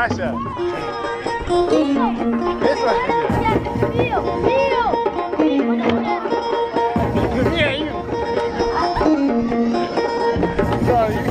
marcha. Isso, Marcia. Vem aí. Sorry.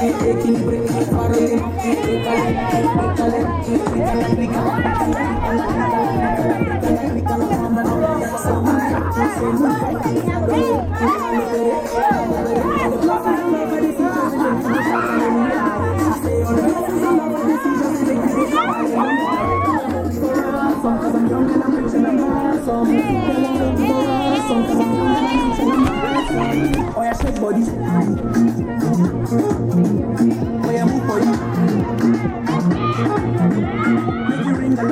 Some, some, some, some, some, some, some, some, some, some, some, some, some, some, ring the